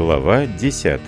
Глава 10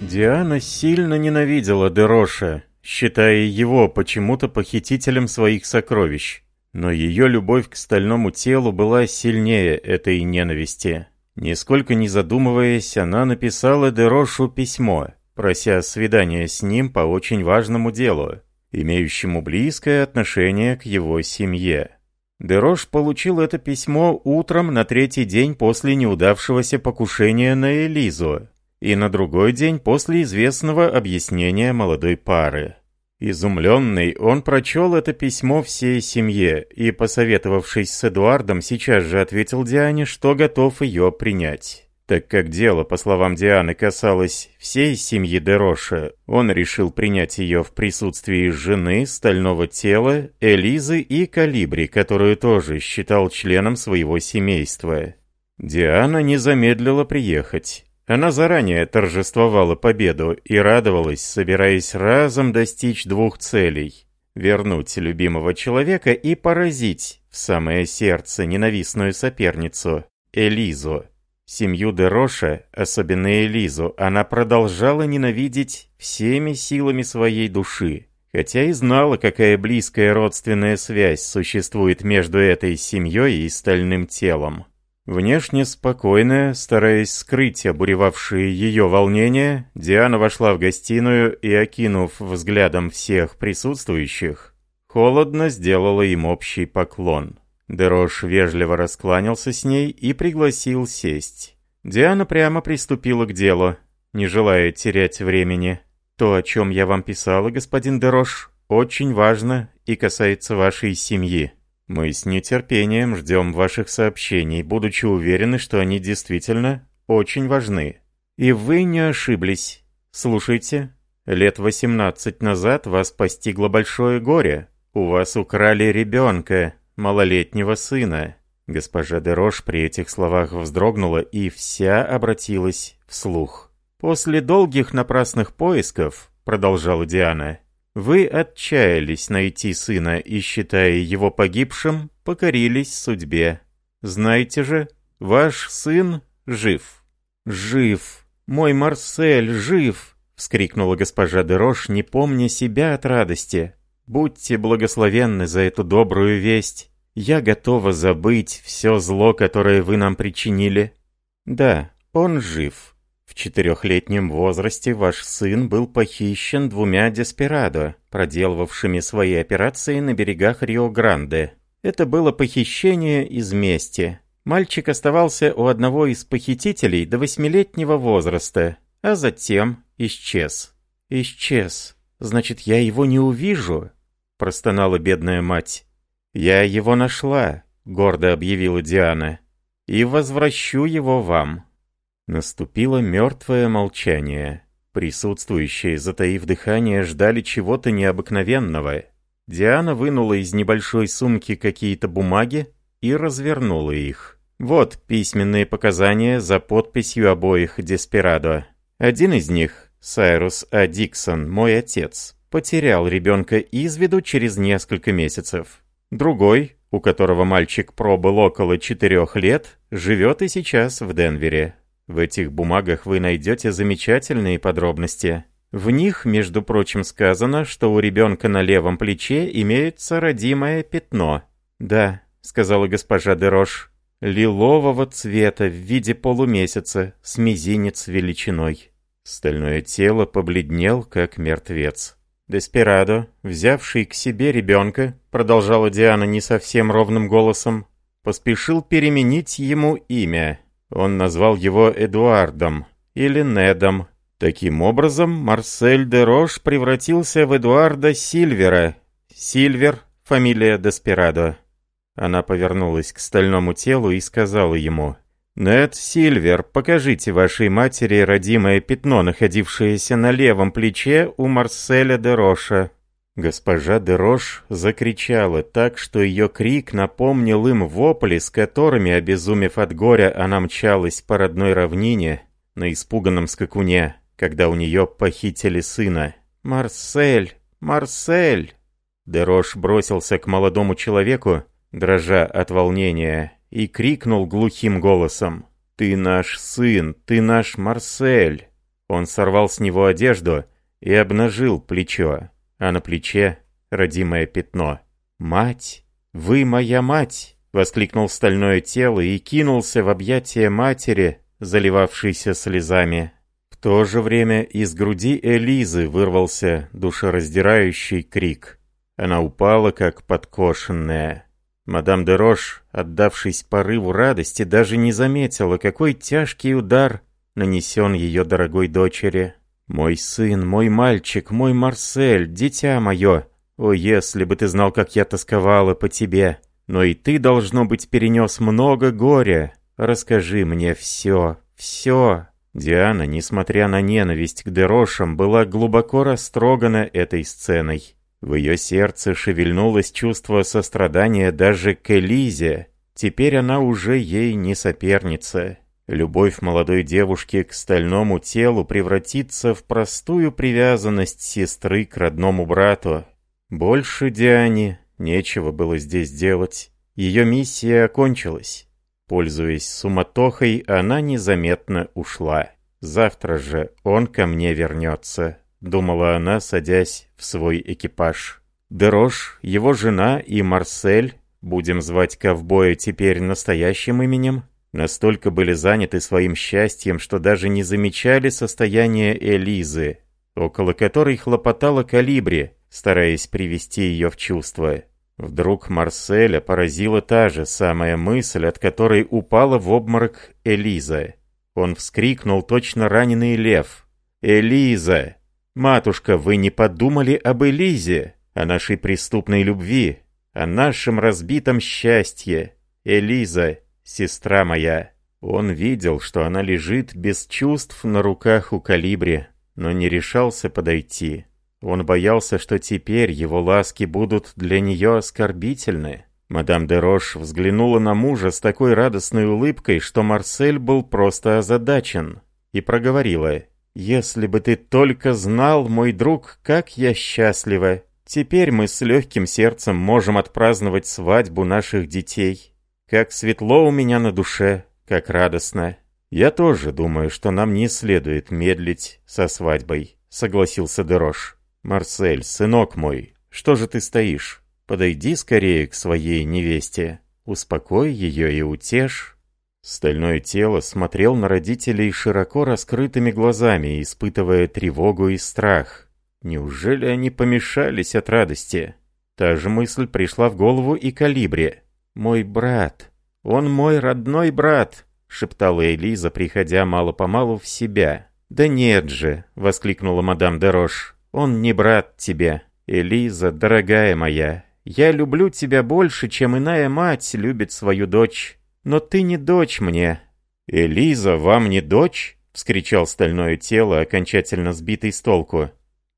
Диана сильно ненавидела Дероша, считая его почему-то похитителем своих сокровищ. Но ее любовь к стальному телу была сильнее этой ненависти. Нисколько не задумываясь, она написала Дерошу письмо, прося свидания с ним по очень важному делу, имеющему близкое отношение к его семье. Дерош получил это письмо утром на третий день после неудавшегося покушения на Элизу и на другой день после известного объяснения молодой пары. Изумленный, он прочел это письмо всей семье и, посоветовавшись с Эдуардом, сейчас же ответил Диане, что готов ее принять. Так как дело, по словам Дианы, касалось всей семьи Дероша, он решил принять ее в присутствии жены, стального тела, Элизы и Калибри, которую тоже считал членом своего семейства. Диана не замедлила приехать. Она заранее торжествовала победу и радовалась, собираясь разом достичь двух целей – вернуть любимого человека и поразить в самое сердце ненавистную соперницу – Элизу. Семью Дероша, особенно Элизу, она продолжала ненавидеть всеми силами своей души, хотя и знала, какая близкая родственная связь существует между этой семьей и стальным телом. Внешне спокойная, стараясь скрыть обуревавшие ее волнения, Диана вошла в гостиную и, окинув взглядом всех присутствующих, холодно сделала им общий поклон. Дерош вежливо раскланялся с ней и пригласил сесть. Диана прямо приступила к делу, не желая терять времени. «То, о чем я вам писала, господин Дерош, очень важно и касается вашей семьи. Мы с нетерпением ждем ваших сообщений, будучи уверены, что они действительно очень важны. И вы не ошиблись. Слушайте, лет 18 назад вас постигло большое горе. У вас украли ребенка, малолетнего сына». Госпожа Дерош при этих словах вздрогнула и вся обратилась вслух. «После долгих напрасных поисков», — продолжала Диана, — «вы отчаялись найти сына и, считая его погибшим, покорились судьбе. Знаете же, ваш сын жив». «Жив! Мой Марсель жив!» — вскрикнула госпожа Дерош, не помня себя от радости. Будьте благословенны за эту добрую весть. Я готова забыть все зло, которое вы нам причинили. Да, он жив. В четырехлетнем возрасте ваш сын был похищен двумя деспирадо, проделывавшими свои операции на берегах Рио-Гранде. Это было похищение из мести. Мальчик оставался у одного из похитителей до восьмилетнего возраста, а затем исчез. «Исчез. Значит, я его не увижу?» простонала бедная мать. «Я его нашла», — гордо объявила Диана, — «и возвращу его вам». Наступило мертвое молчание. Присутствующие, затаив дыхание, ждали чего-то необыкновенного. Диана вынула из небольшой сумки какие-то бумаги и развернула их. Вот письменные показания за подписью обоих Деспирадо. Один из них, Сайрус А. Диксон, мой отец, потерял ребенка из виду через несколько месяцев. Другой, у которого мальчик пробыл около четырех лет, живет и сейчас в Денвере. В этих бумагах вы найдете замечательные подробности. В них, между прочим, сказано, что у ребенка на левом плече имеется родимое пятно. «Да», — сказала госпожа Дерош, — «лилового цвета в виде полумесяца с мизинец величиной». Стальное тело побледнел, как мертвец. Деспирадо, взявший к себе ребенка, продолжала Диана не совсем ровным голосом, поспешил переменить ему имя. Он назвал его Эдуардом или Недом. Таким образом, Марсель де Рош превратился в Эдуарда Сильвера. Сильвер — фамилия Деспирадо. Она повернулась к стальному телу и сказала ему — «Нед Сильвер, покажите вашей матери родимое пятно, находившееся на левом плече у Марселя де Роша». Госпожа де Рош закричала так, что ее крик напомнил им вопли, с которыми, обезумев от горя, она мчалась по родной равнине на испуганном скакуне, когда у нее похитили сына. «Марсель! Марсель!» де Рош бросился к молодому человеку, дрожа от волнения и крикнул глухим голосом. «Ты наш сын! Ты наш Марсель!» Он сорвал с него одежду и обнажил плечо, а на плече родимое пятно. «Мать! Вы моя мать!» — воскликнул стальное тело и кинулся в объятия матери, заливавшейся слезами. В то же время из груди Элизы вырвался душераздирающий крик. Она упала, как подкошенная. Мадам де Рош отдавшись порыву радости, даже не заметила, какой тяжкий удар нанесен ее дорогой дочери. «Мой сын, мой мальчик, мой Марсель, дитя мое! О, если бы ты знал, как я тосковала по тебе! Но и ты, должно быть, перенес много горя! Расскажи мне все, все!» Диана, несмотря на ненависть к Дерошам, была глубоко растрогана этой сценой. В ее сердце шевельнулось чувство сострадания даже к Элизе. Теперь она уже ей не соперница. Любовь молодой девушки к стальному телу превратится в простую привязанность сестры к родному брату. Больше Диане нечего было здесь делать. Ее миссия окончилась. Пользуясь суматохой, она незаметно ушла. Завтра же он ко мне вернется думала она, садясь в свой экипаж. Дерош, его жена и Марсель, будем звать ковбоя теперь настоящим именем, настолько были заняты своим счастьем, что даже не замечали состояние Элизы, около которой хлопотала калибри, стараясь привести ее в чувство. Вдруг Марселя поразила та же самая мысль, от которой упала в обморок Элиза. Он вскрикнул точно раненый лев. «Элиза!» «Матушка, вы не подумали об Элизе, о нашей преступной любви, о нашем разбитом счастье? Элиза, сестра моя!» Он видел, что она лежит без чувств на руках у калибри, но не решался подойти. Он боялся, что теперь его ласки будут для нее оскорбительны. Мадам де Рош взглянула на мужа с такой радостной улыбкой, что Марсель был просто озадачен, и проговорила если бы ты только знал, мой друг, как я счастлива. Теперь мы с легким сердцем можем отпраздновать свадьбу наших детей. Как светло у меня на душе, как радостно. Я тоже думаю, что нам не следует медлить со свадьбой, согласился Дерош. Марсель, сынок мой, что же ты стоишь? Подойди скорее к своей невесте, успокой ее и утешь. Стальное тело смотрел на родителей широко раскрытыми глазами, испытывая тревогу и страх. Неужели они помешались от радости? Та же мысль пришла в голову и Калибре. «Мой брат! Он мой родной брат!» — шептала Элиза, приходя мало-помалу в себя. «Да нет же!» — воскликнула мадам Дерош. «Он не брат тебе!» «Элиза, дорогая моя, я люблю тебя больше, чем иная мать любит свою дочь!» «Но ты не дочь мне!» «Элиза, вам не дочь?» — вскричал стальное тело, окончательно сбитый с толку.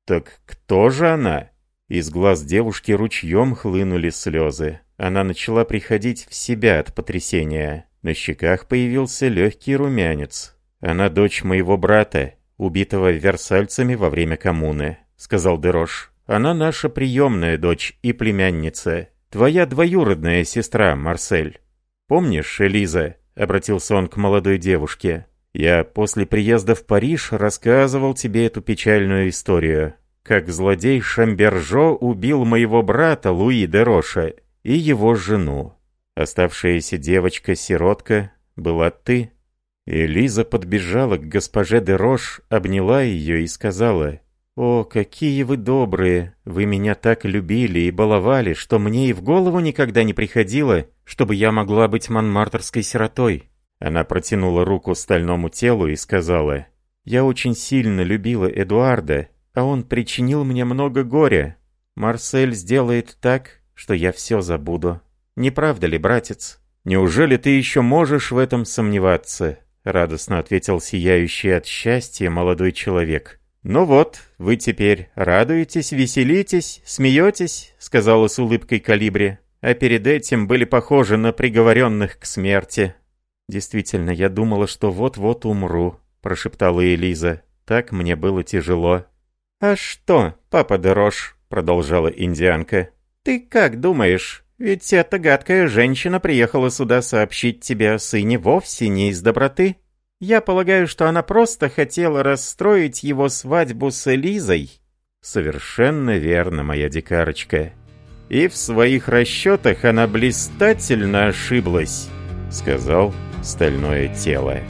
«Так кто же она?» Из глаз девушки ручьем хлынули слезы. Она начала приходить в себя от потрясения. На щеках появился легкий румянец. «Она дочь моего брата, убитого версальцами во время коммуны», — сказал Дерош. «Она наша приемная дочь и племянница. Твоя двоюродная сестра, Марсель». «Помнишь, Элиза?» — обратился он к молодой девушке. «Я после приезда в Париж рассказывал тебе эту печальную историю. Как злодей Шамбержо убил моего брата Луи де Роша и его жену. Оставшаяся девочка-сиротка была ты». Элиза подбежала к госпоже де Рош, обняла ее и сказала — «О, какие вы добрые! Вы меня так любили и баловали, что мне и в голову никогда не приходило, чтобы я могла быть манмартерской сиротой!» Она протянула руку стальному телу и сказала, «Я очень сильно любила Эдуарда, а он причинил мне много горя. Марсель сделает так, что я все забуду. Не правда ли, братец? Неужели ты еще можешь в этом сомневаться?» Радостно ответил сияющий от счастья молодой человек. «Ну вот, вы теперь радуетесь, веселитесь, смеетесь», — сказала с улыбкой Калибри, а перед этим были похожи на приговоренных к смерти. «Действительно, я думала, что вот-вот умру», — прошептала Элиза. «Так мне было тяжело». «А что, папа Дорож, — продолжала индианка. «Ты как думаешь? Ведь эта гадкая женщина приехала сюда сообщить тебе о сыне вовсе не из доброты». Я полагаю, что она просто хотела расстроить его свадьбу с Элизой. Совершенно верно, моя дикарочка. И в своих расчетах она блистательно ошиблась, сказал стальное тело.